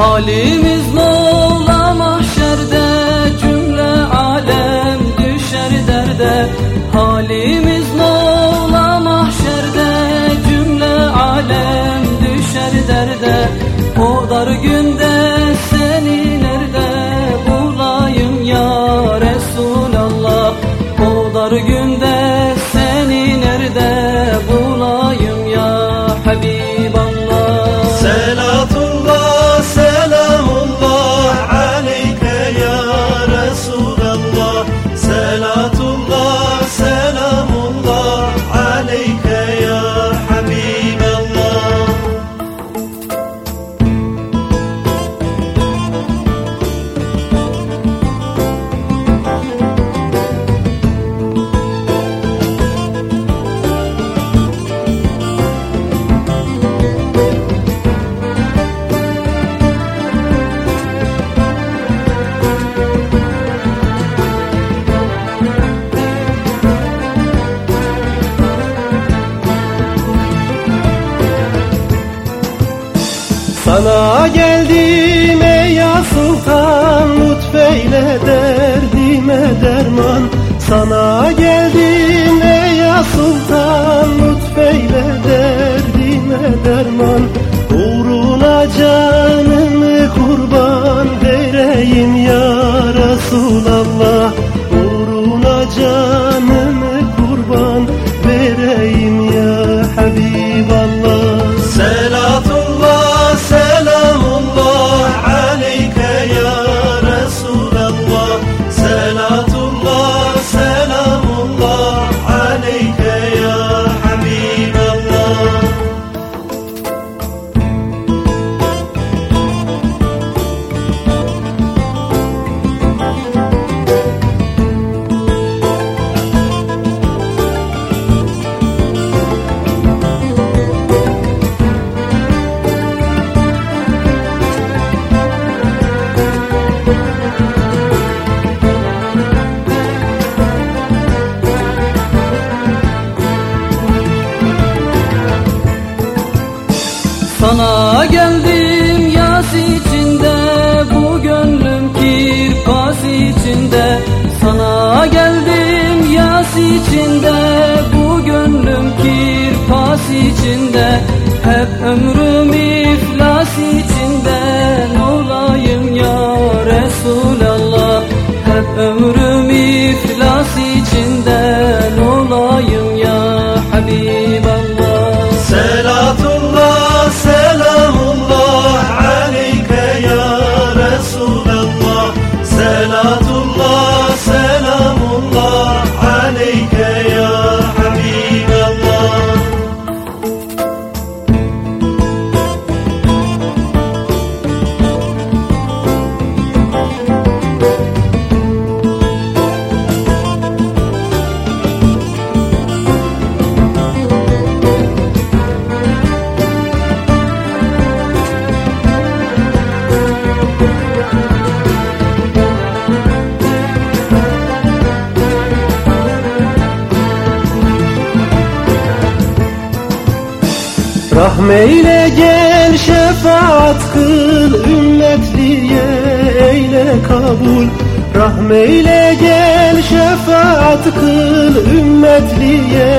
Halimiz mola mahşerde cümle alem düşer derde. Halimiz mola mahşerde cümle alem düşer derde. O dar günde Sana geldim ey ya sultan Lütfeyle derdime derman. Sana geldim ey ya sultan Lütfeyle derdime derman. Uğruna canımı kurban vereyim ya Resulallah. Uğruna canımı Sana geldim yas içinde Bu gönlüm kirpas içinde. Hep ömrüm iflas Rahmeyle gel şefaat kıl ümmetliye eyle kabul. Rahmeyle gel şefaat kıl ümmetliye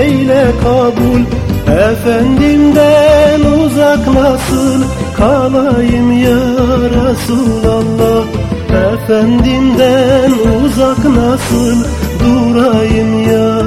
eyle kabul. Efendimden uzak nasıl kalayım ya Resulallah? Efendimden uzak nasıl durayım ya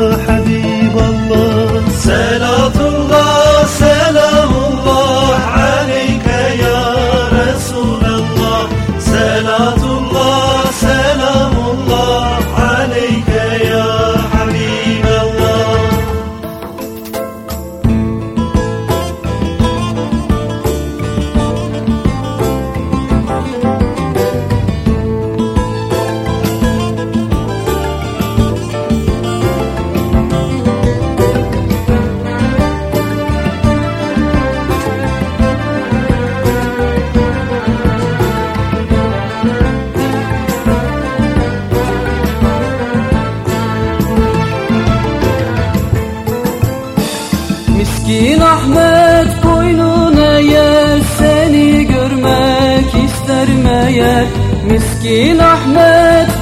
Miskin Ahmet boynuna yer Seni görmek ister meğer Miskin Ahmet